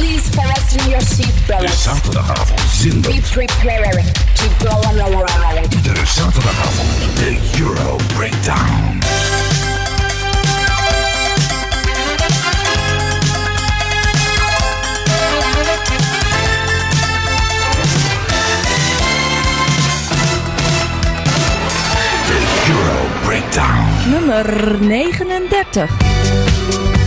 Please fasten your seatbelts. De zaterdagavond zindert. Be prepared to go on a ride. De zaterdagavond. De Euro Breakdown. Euro Breakdown. Nummer 39.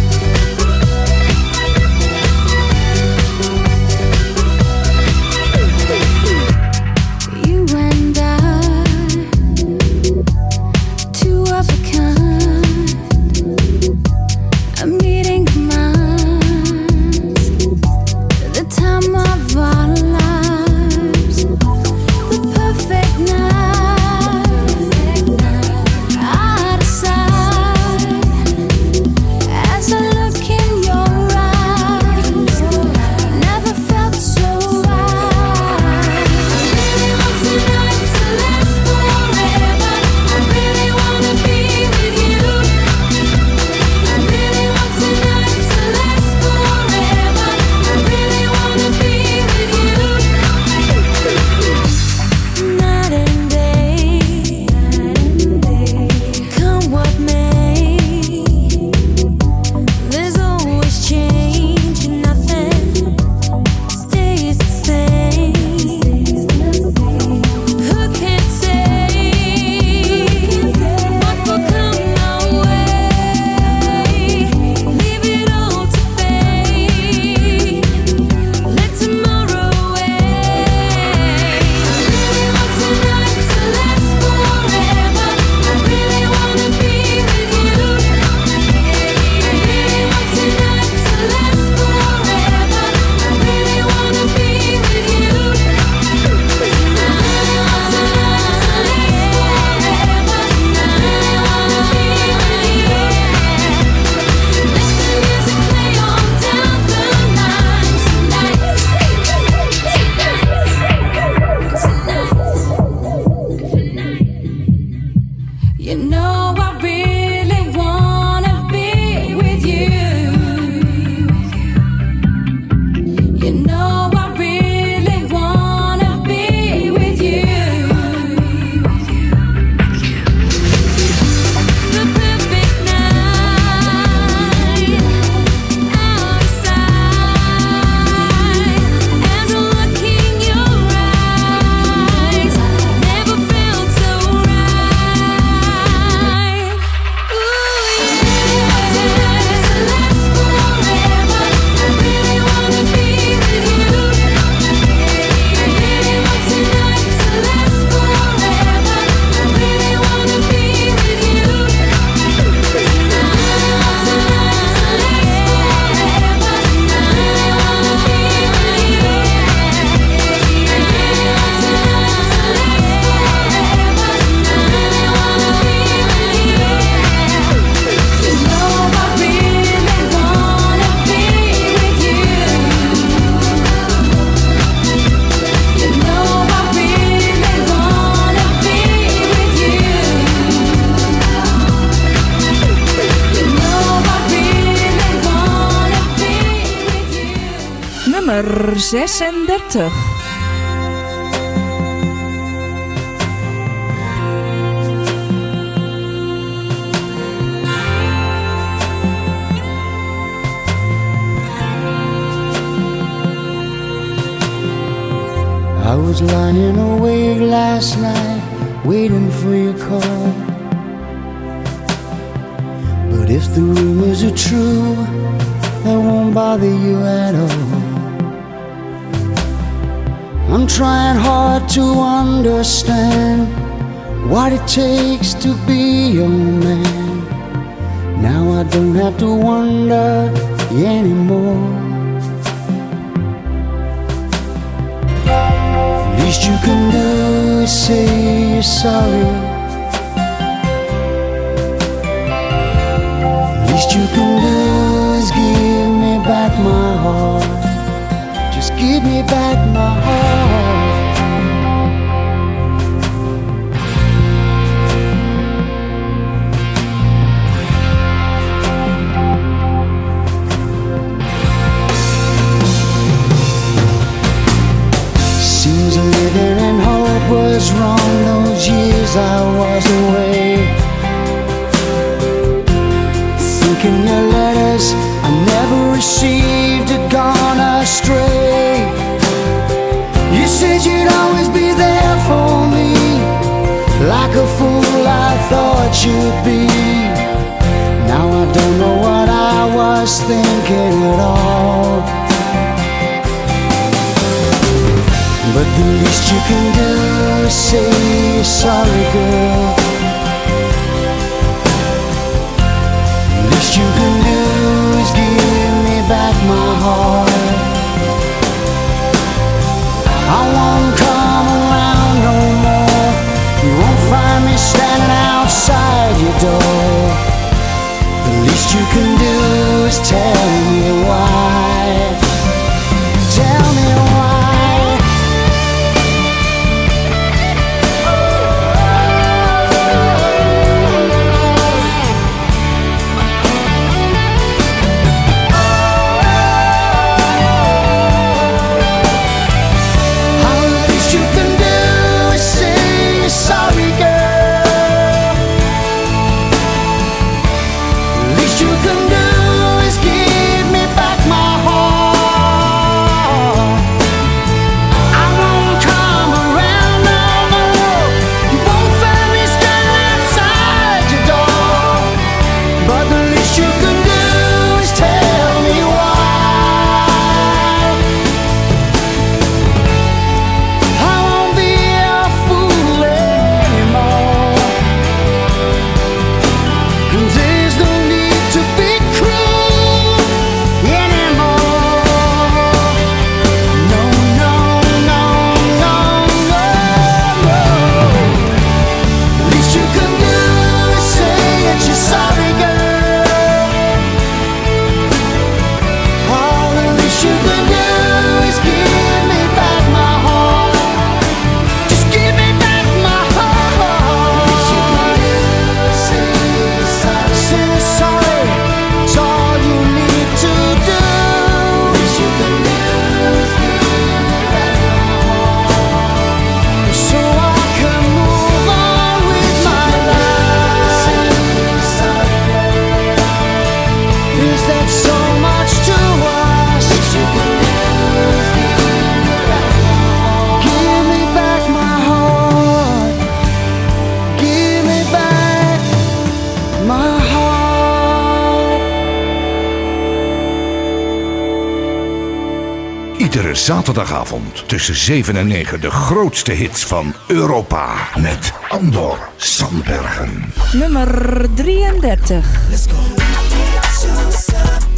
Nummer 36. I was lying awake last night, waiting for your call. But if the rumors are true, that won't bother you at all. I'm trying hard to understand what it takes to be your man. Now I don't have to wonder anymore. Least you can do is say you're sorry. Least you can do is give me back my heart give me back my heart. Seems living and hope was wrong those years I was away. Thinking your letters never received Had gone astray. You said you'd always be there for me, like a fool I thought you'd be. Now I don't know what I was thinking at all. But the least you can do is say you're sorry, girl. The least you can I won't come around no more. You won't find me standing outside your door. The least you can do is tell me why. zaterdagavond tussen 7 en 9 de grootste hits van Europa met Andor Sandbergen. Nummer 33. Let's go.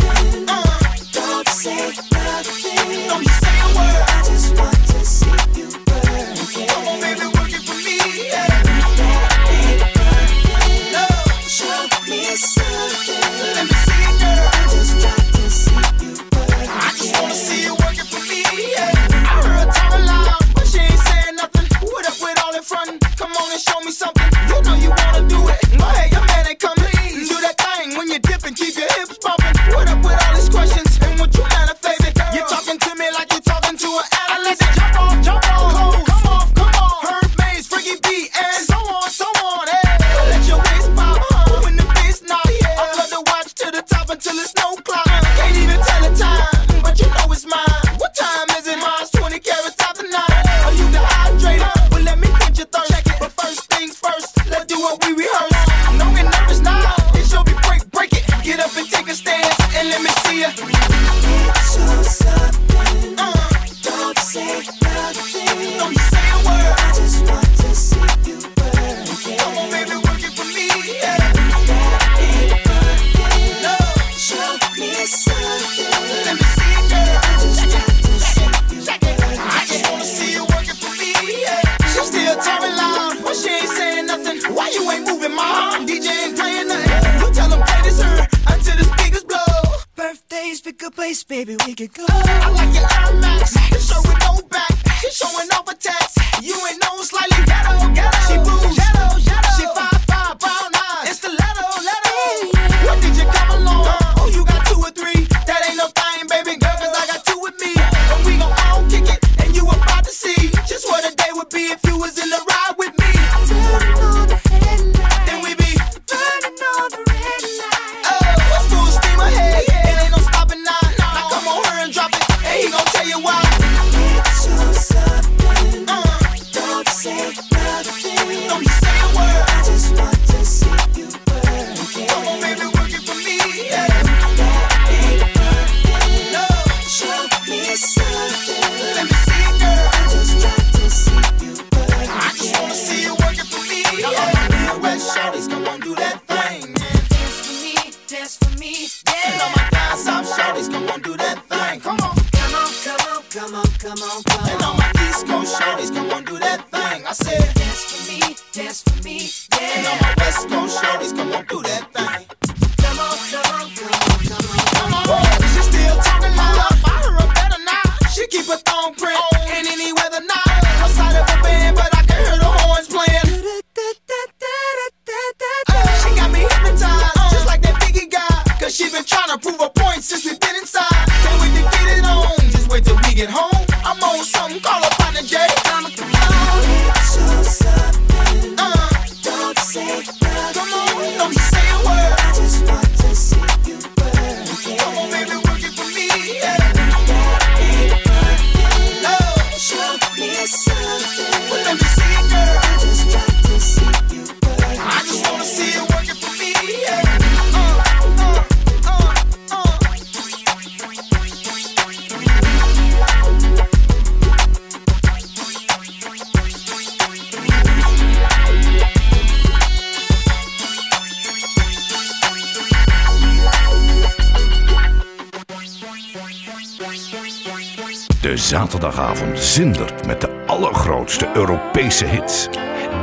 zaterdagavond zindert met de allergrootste Europese hits.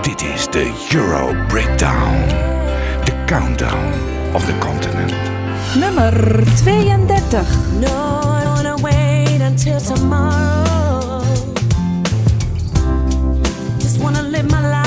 Dit is de Euro Breakdown. De countdown of the continent. Nummer 32. No, I wanna wait until tomorrow. Just wanna live my life.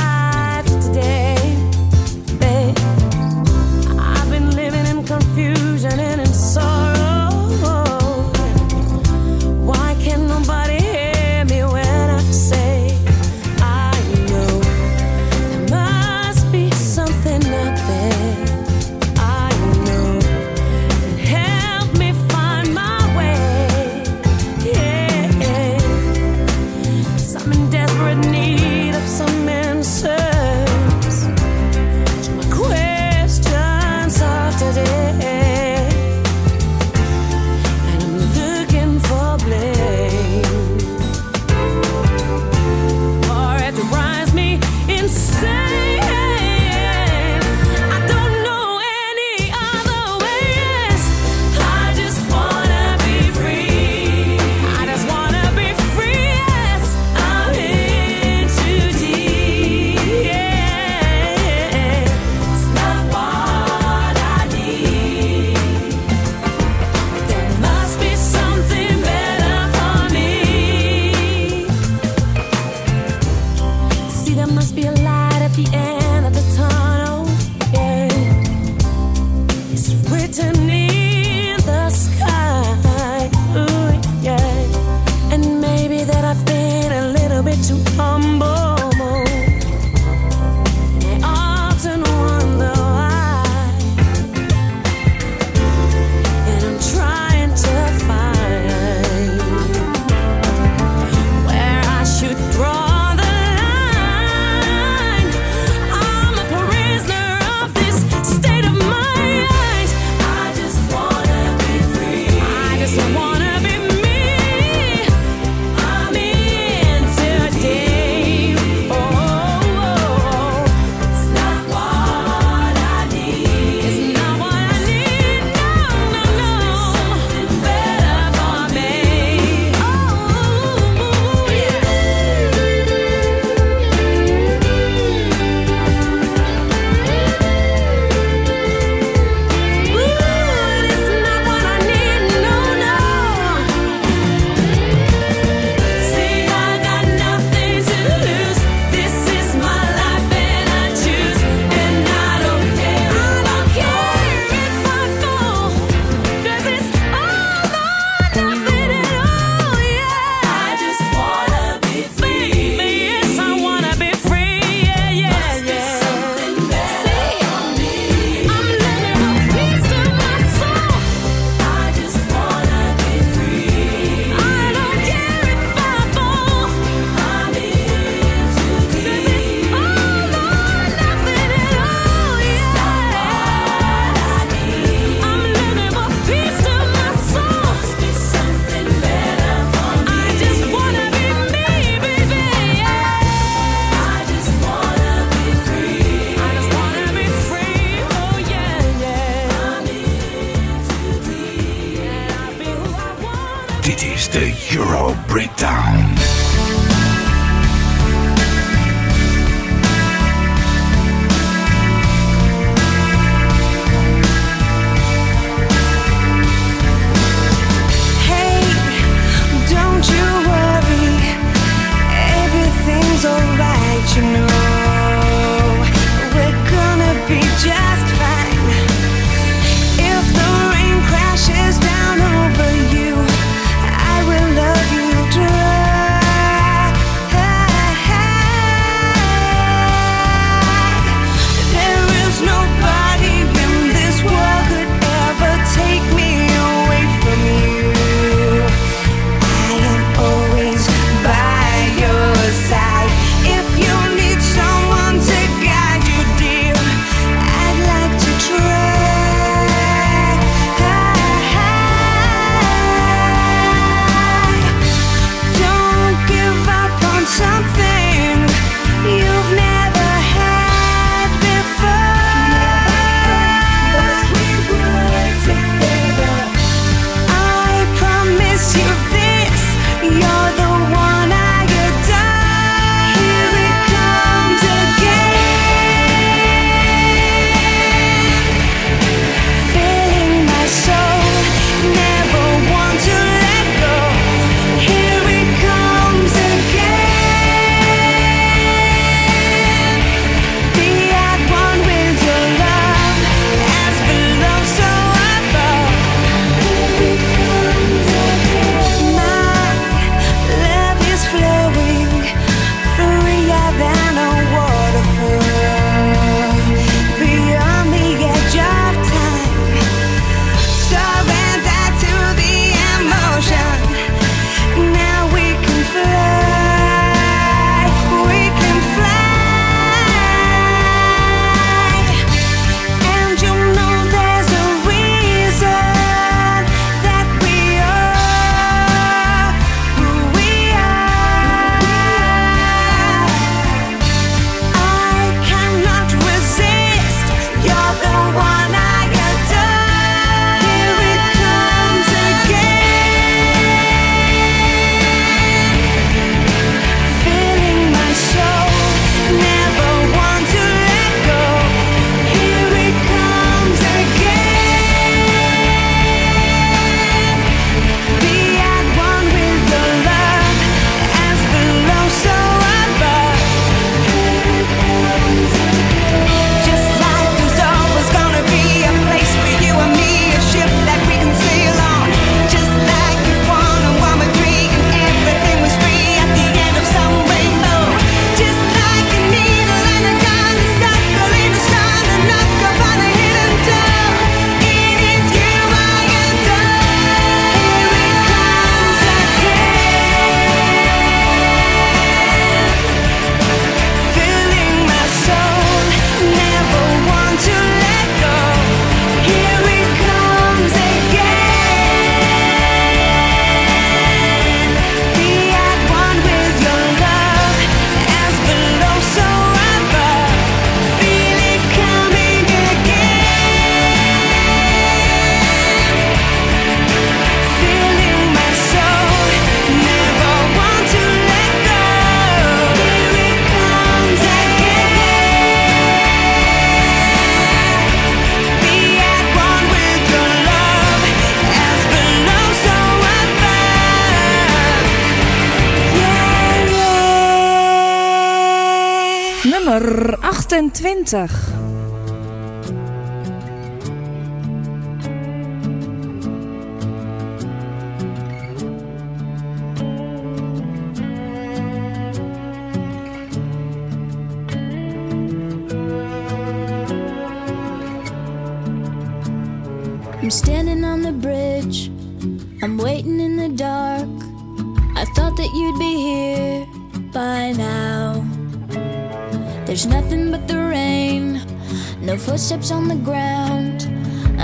Dag.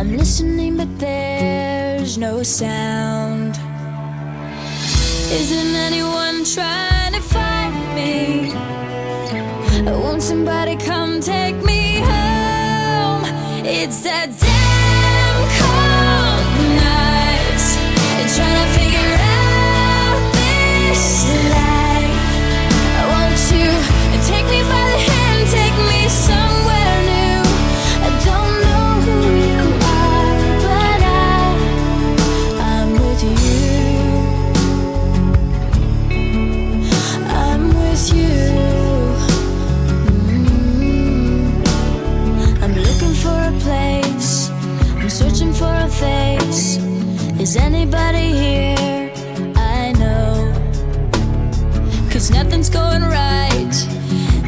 I'm listening, but there's no sound. Isn't anyone trying to find me? Won't somebody come take me home? It's that damn cold night. Trying to figure out this life. Won't you take me by the hand, take me somewhere? for a face. Is anybody here? I know. Cause nothing's going right,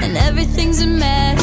and everything's a mess.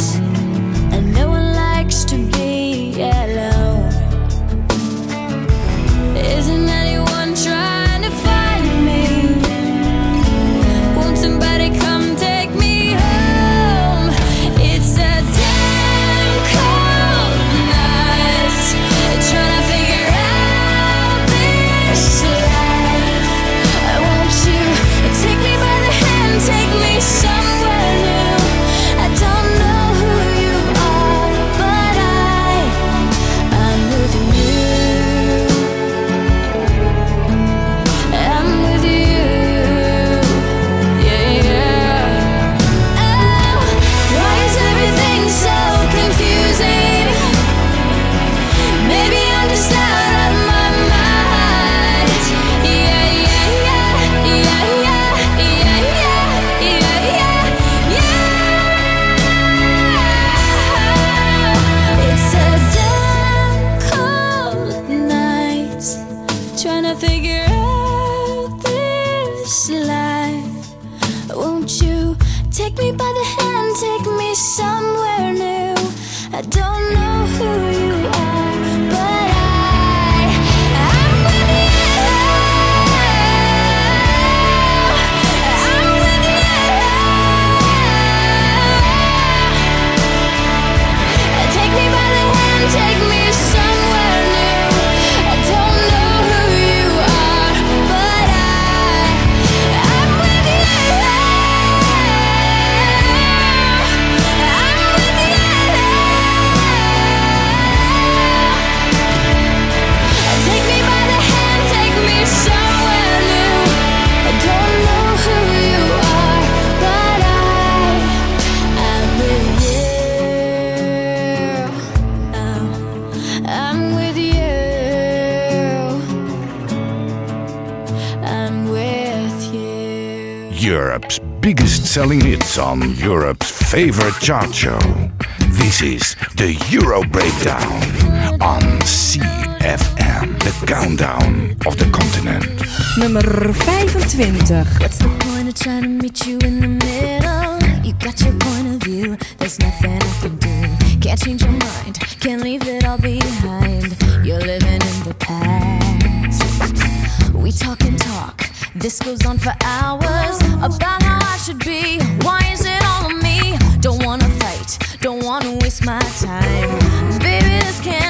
selling hits on Europe's favorite chart show. This is the Euro Breakdown on CFM, the countdown of the continent. Nummer 25. just can't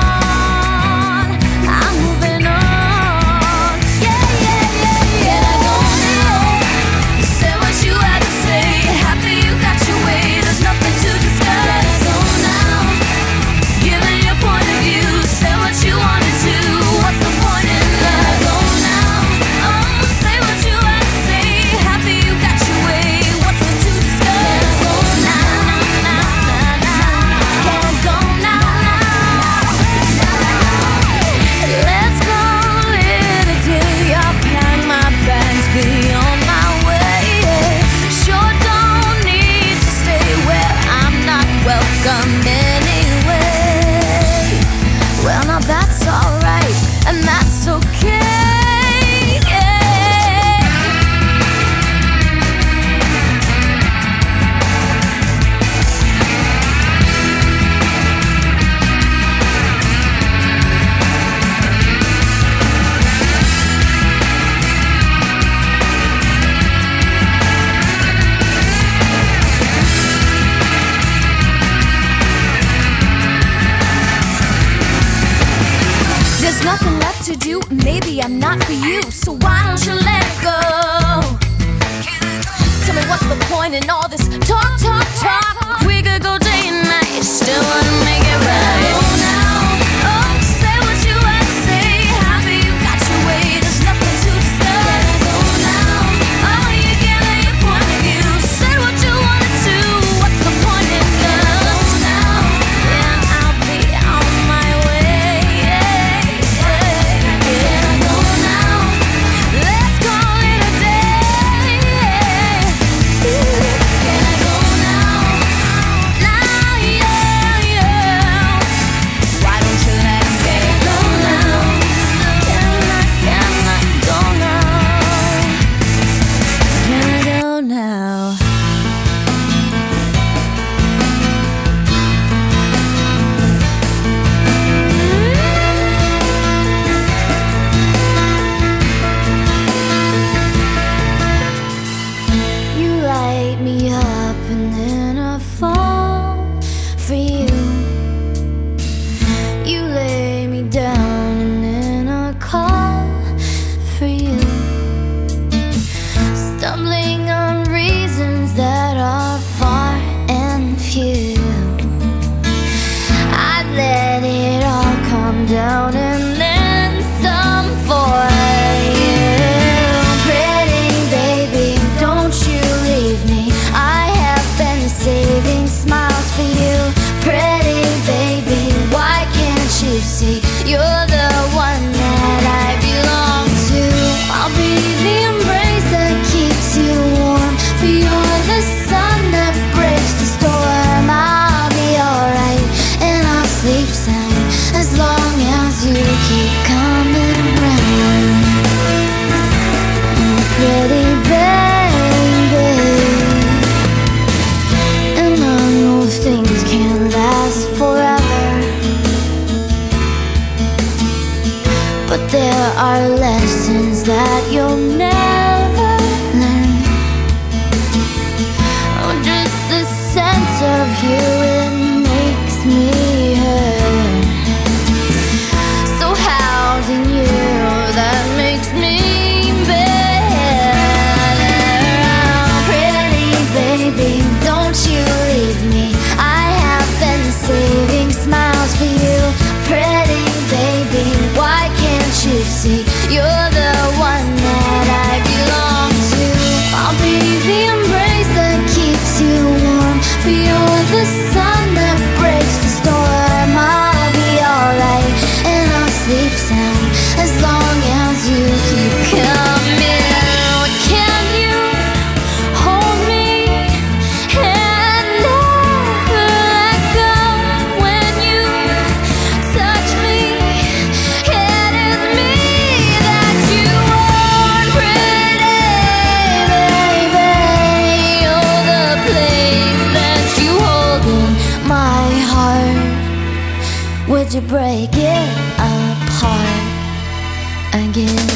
again.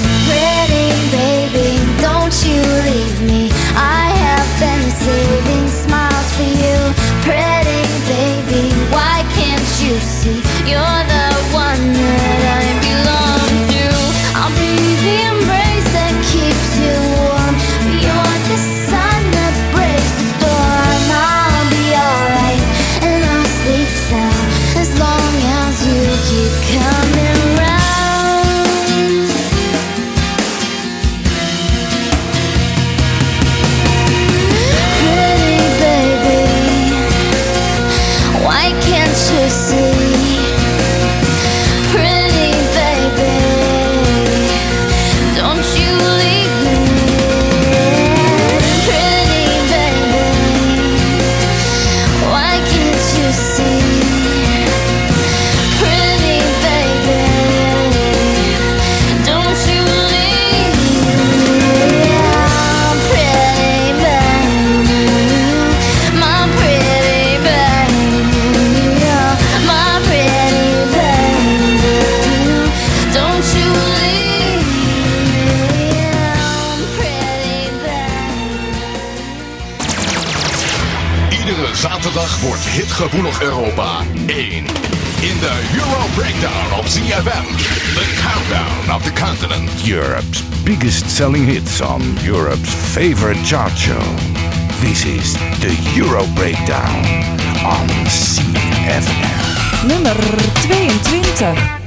gevoelig Europa 1. In de Euro Breakdown op CFM. The countdown of the continent. Europe's biggest selling hits on Europe's favorite chart show. This is the Euro Breakdown on CFM. Nummer 22.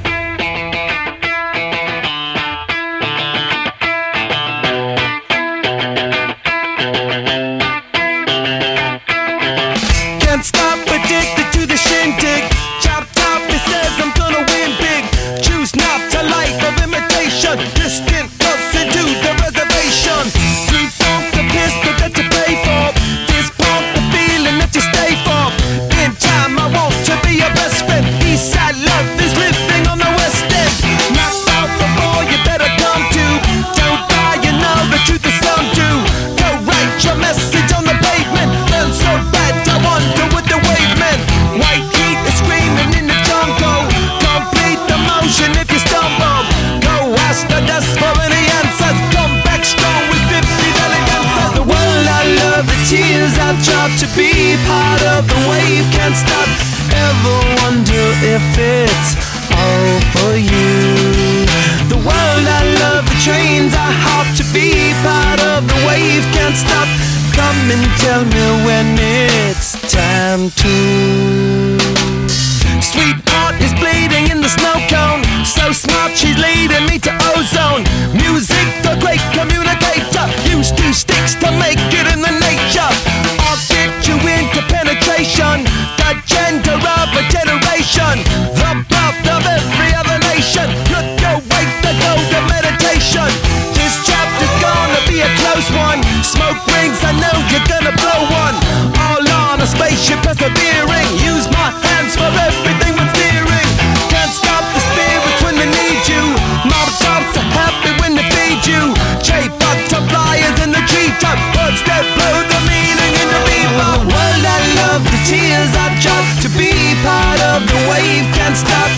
stop.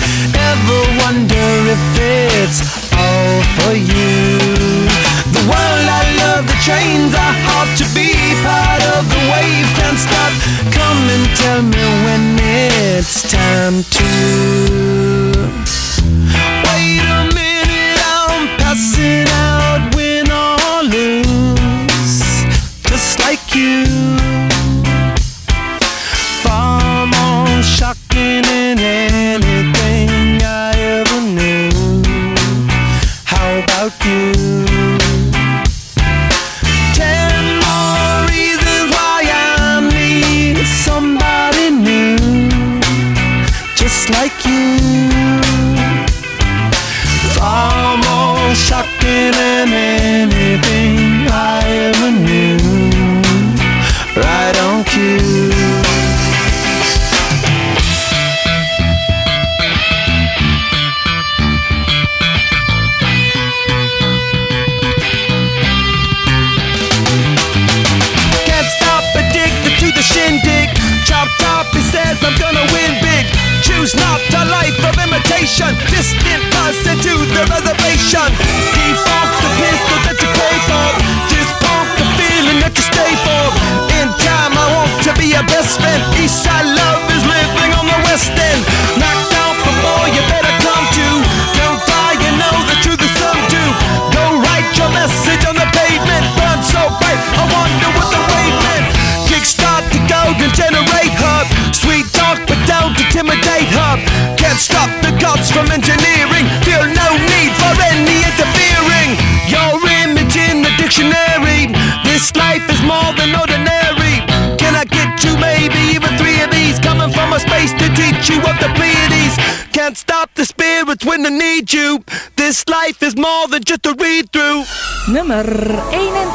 Ever wonder if it's all for you? The world I love, the trains I hope to be part of. The wave can't stop. Come and tell me when it's time to. gonna need you. This life is more than just a read-through. Nummer 21.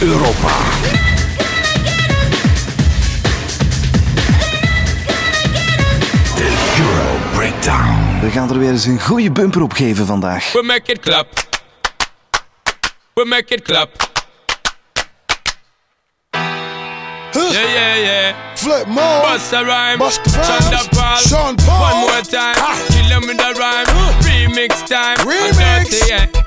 Europa. De Euro Breakdown. We gaan er weer eens een goede bumper op geven vandaag. We make it clap. We make it clap. Yeah, yeah, yeah. Flip mode. Bust a rhyme. Bust. Sean Paul. Sean Paul. One more time. Ah. Kill them with the rhyme. Remix time. Remix. Dirty, yeah.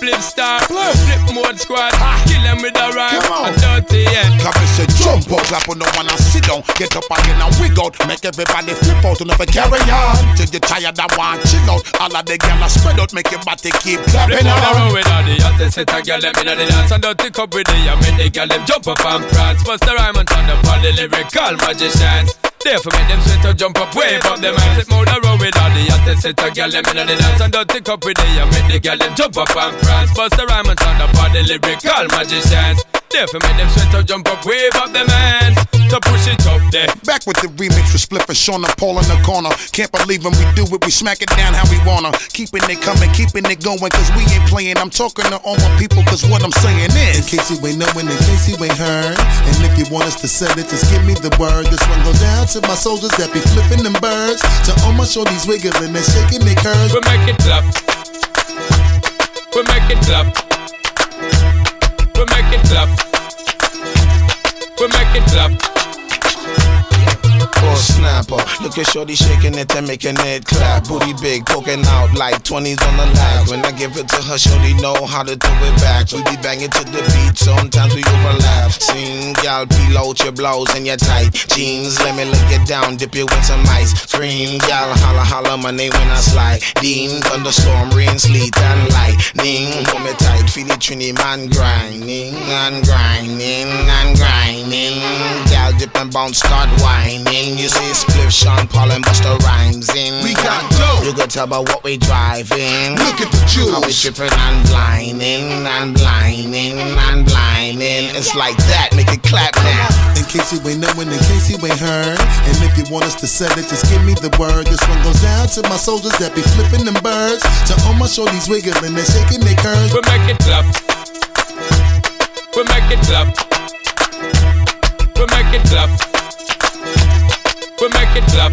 Spliff Star. Flip. Flip mode squad. Kill them with the rhyme. Come on. Dirty, yeah. Come and say jump up, clap on the one and sit down. Get up again and wig out. Make everybody flip out and never carry on. Till you tired that one chill out. All of the gyal spread out, make your body keep Flip clapping on road with all the hottest set a girl them inna the dance and dirty cup with the I make the girl them jump up and prance. Bust the rhyme and turn the lyrical magicians. Therefore make them sweat to jump up, wave up them hands. Flip more the road with all the hottest set a girl them inna the dance and dirty cup with the make the girl them jump up and prance. Bust the rhyme and turn up all the lyrical magicians. Therefore make them sweat to jump up, wave up them hands. To push it up there. Back with the remix with Spliff and Sean and Paul in the corner. Can't believe when we do it, we smack it down how we wanna. Keeping it coming, keeping it going, cause we ain't playing. I'm talking to all my people, cause what I'm saying is. In case you ain't knowing, in case you ain't heard. And if you want us to send it, just give me the word. This one goes down to my soldiers that be flipping them birds. To all my shorties wiggling and shaking their curves. We make it clap. We make it clap. We make it clap. We make it clap. Or snapper. Look at Shorty shaking it and making it clap. Booty big, poking out like 20s on the lag. When I give it to her, Shorty know how to throw it back. We be banging to the beat, sometimes we overlap. Sing, gal, peel out your blouse and your tight jeans. Let me look it down, dip you in some ice. Scream, gal, holla, holla my name when I slide. Dean, thunderstorm, rain, sleet, and lightning. Hold me tight, feel the trini man grinding and grinding and grinding. Gal, dip and bounce, start whining. You see Spliff, Sean Paul, and Busta Rhymes in. We got dope. You could tell by what we driving. Look at the How we juice. tripping and blinding and blinding and blinding. It's like that, make it clap now. In case you ain't knowing, in case you ain't heard. And if you want us to send it, just give me the word. This one goes down to my soldiers that be flipping them birds. To all my shorties wiggling and shaking their curves. We make it clap. We make it clap. We make it clap. We make it clap.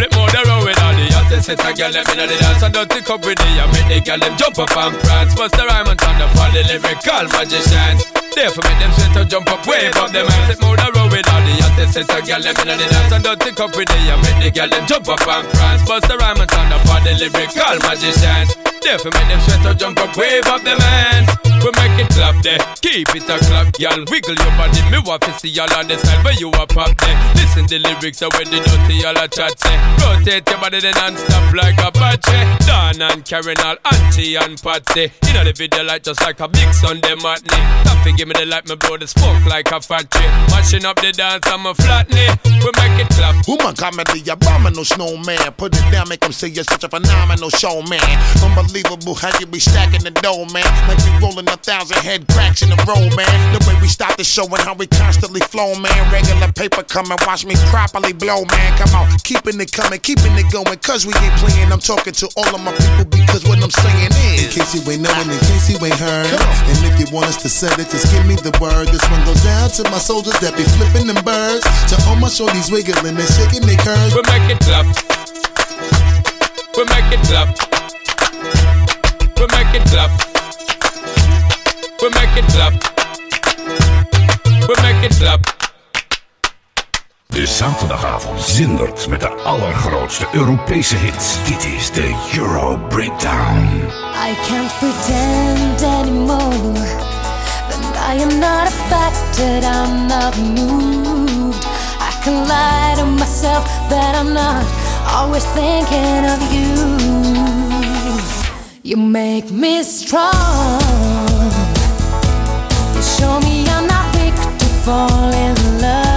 Flip more the road with all the hottest set a girl them inna the dance and dirty cup with the make the girl them jump up and prance. Bust the rhyme and turn up all the lyrical magicians. Therefore make them sweat to jump up, wave up them hands. Flip more the road with all the hottest set a girl them inna the dance and dirty cup with the make the girl them jump up and prance. Bust the rhyme and turn up all the lyrical magicians. Therefore make them sweat to jump up, wave up them hands. We make it clap there, keep it a clap, y'all. Wiggle your body, me want to see y'all on the side where you a pop there. Listen the lyrics of when the dirty y'all a chat say. Rotate your body then non-stop like a Apache. Dan and Karen all Auntie and Patsy. You know the video like just like a big Sunday matinee. Stop give me the light, me blow the smoke like a factory. Mashing up the dance, I'm a flatney. We make it clap. Woman comedy, abominable snowman. Put it down, make them say you're such a phenomenal showman. Unbelievable how you be stacking the dough, man. Like we rolling a thousand head cracks in a row, man. The way we start the show and how we constantly flow, man. Regular paper coming, watch me properly blow, man. Come on, keeping it coming, keeping it going, cause we ain't playing. I'm talking to all of my people because what I'm saying is. In case you ain't knowing, in case you ain't heard. And if you want us to send it, just give me the word. This one goes down to my soldiers that be flipping them birds. To all my shorties wiggling and shaking their curves. We make it clap. We make it clap. We make it clap. We make it clap. We make it clap. De zaterdagavond zindert met de allergrootste Europese hits. Dit is de Euro Breakdown. I can't pretend anymore that I am not affected, I'm not moved. I can lie to myself that I'm not always thinking of you. You make me strong. Show me I'm not weak to fall in love.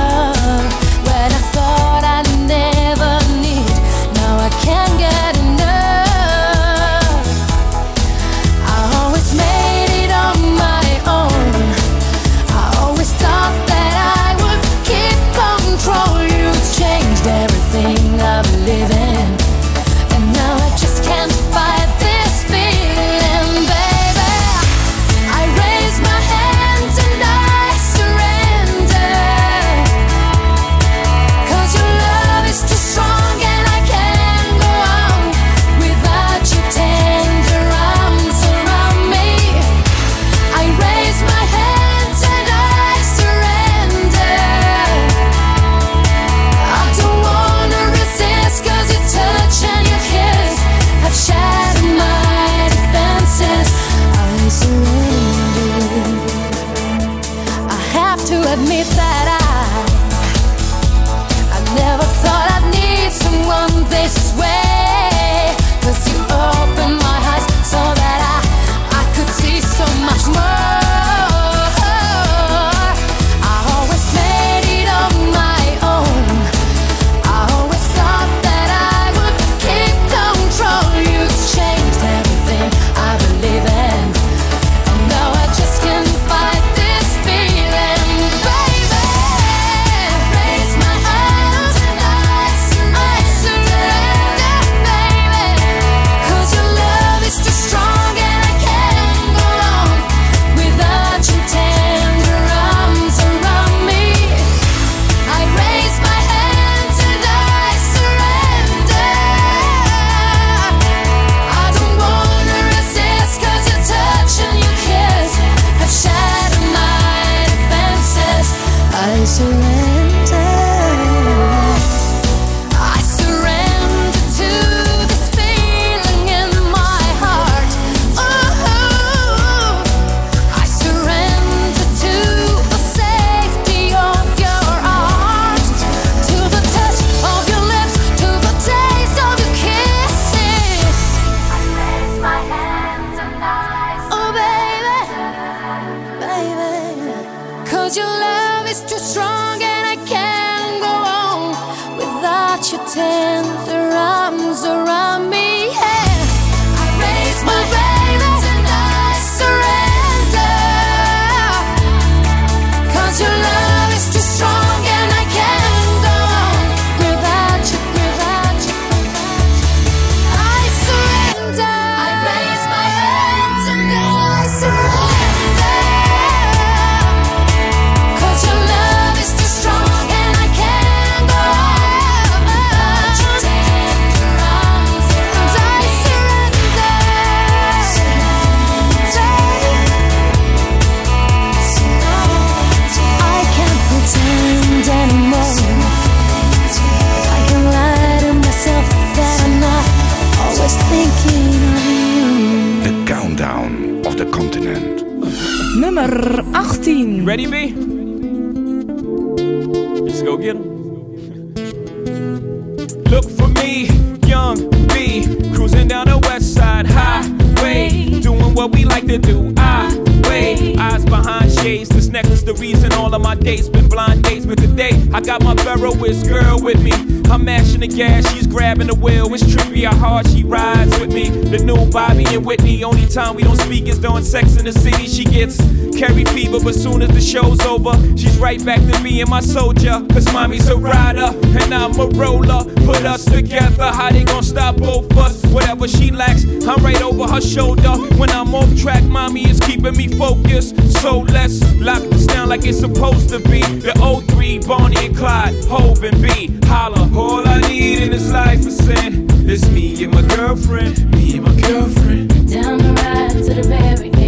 But soon as the show's over, she's right back to me and my soldier. Cause mommy's a rider and I'm a roller. Put us together, how they gonna stop both us? Whatever she lacks, I'm right over her shoulder. When I'm off track, mommy is keeping me focused. So let's lock this down like it's supposed to be. The O3, Bonnie and Clyde, Hov and B. Holla, all I need in this life is sin. It's me and my girlfriend, me and my girlfriend. Down the ride to the very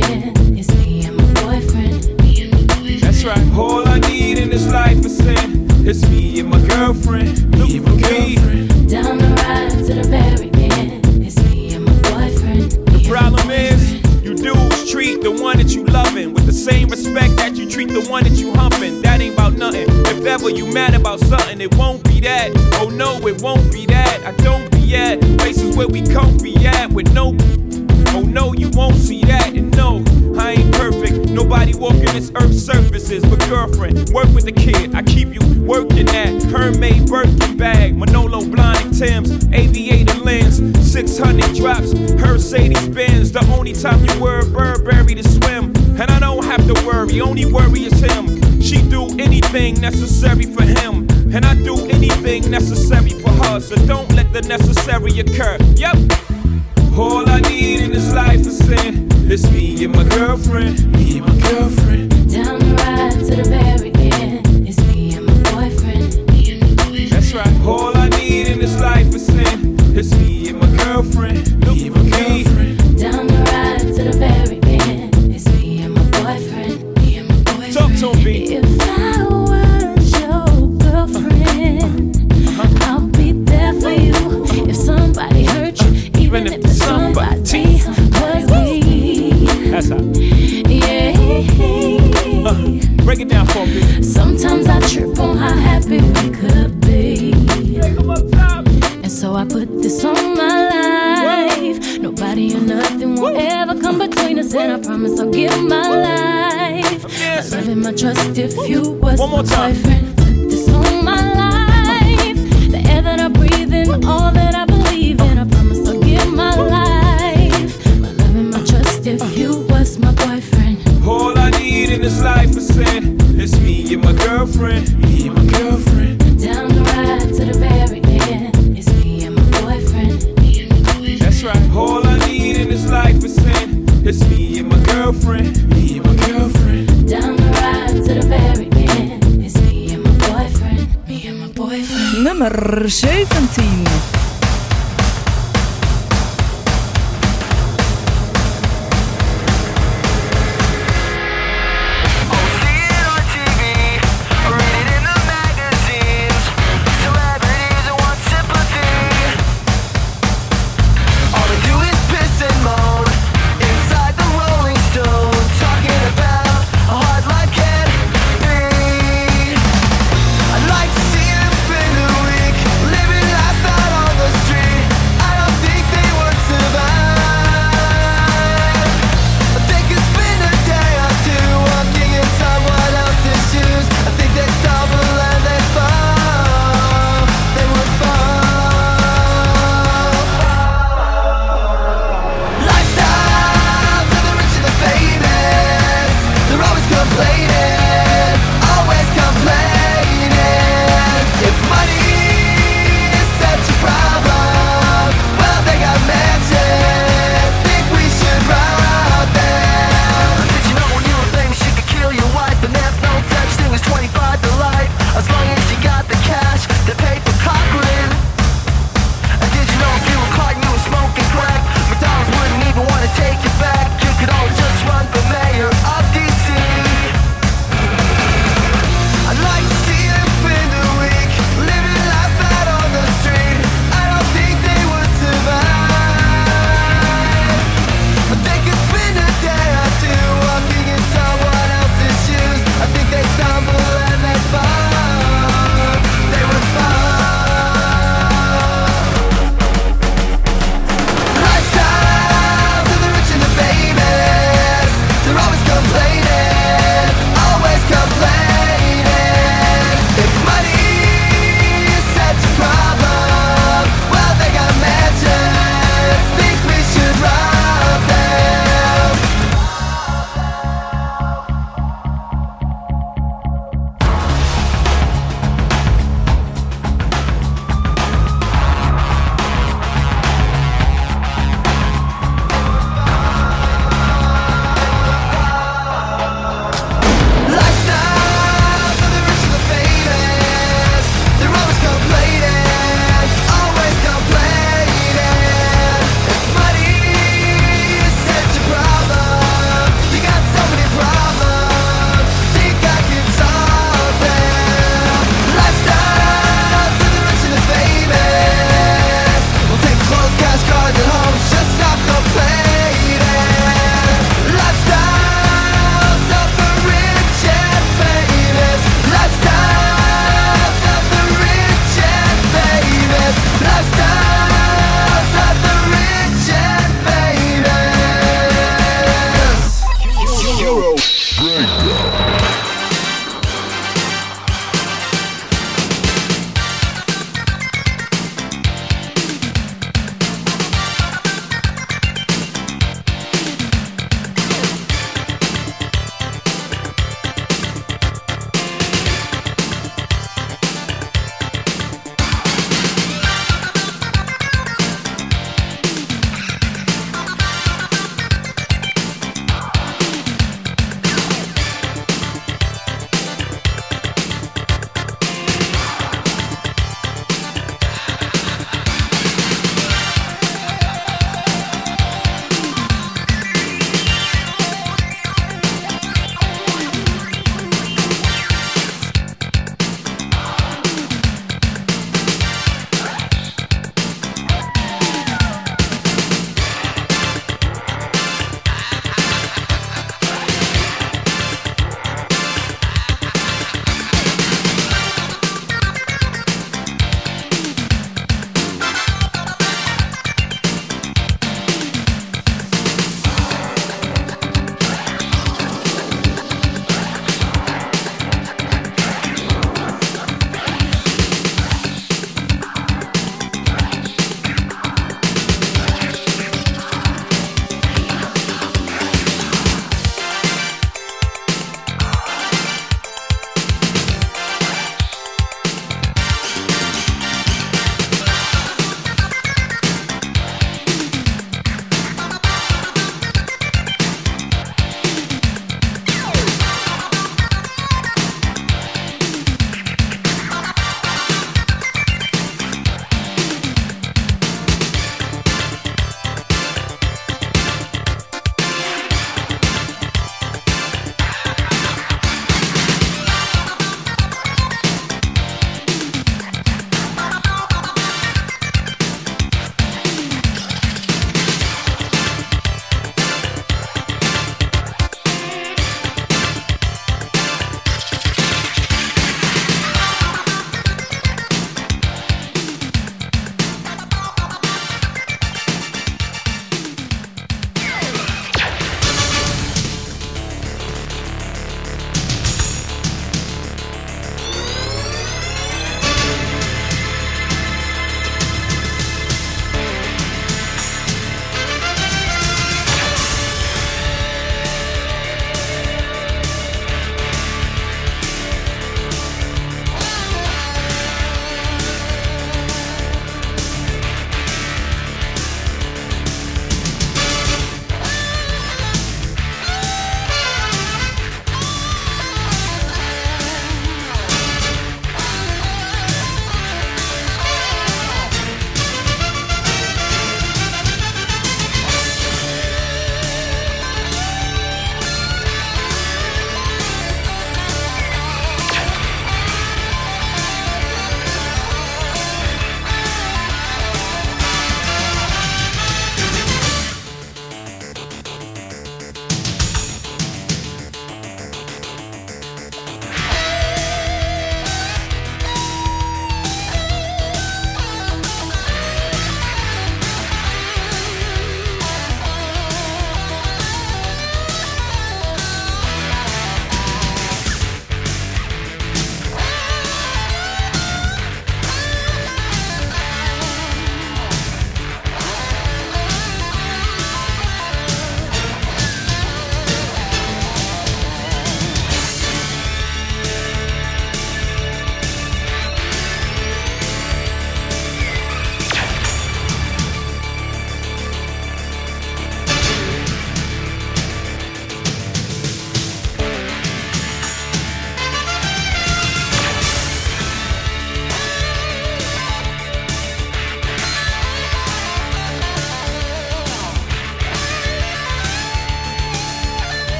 right. All I need in this life is sin. It's me and my girlfriend. Me and my girlfriend. Down the ride to the very end. It's me and my boyfriend. The problem is, you dudes treat the one that you loving with the same respect that you treat the one that you humping. That ain't about nothing. If ever you mad about something, it won't be that. Oh no, it won't be that. I don't be at places where we comfy at with no. Oh no, you won't see that. Nobody walking this earth's surfaces. But girlfriend, work with the kid. I keep you working that Hermès Birkin bag, Manolo Blahnik Tim's, aviator lens, 600 drops, Mercedes Benz. The only time you wear Burberry to swim. And I don't have to worry, only worry is him. She do anything necessary for him. And I do anything necessary for her. So don't let the necessary occur. Yep. All I need in this life is sin. It's me and my girlfriend. Me and my girlfriend. Down the ride to the very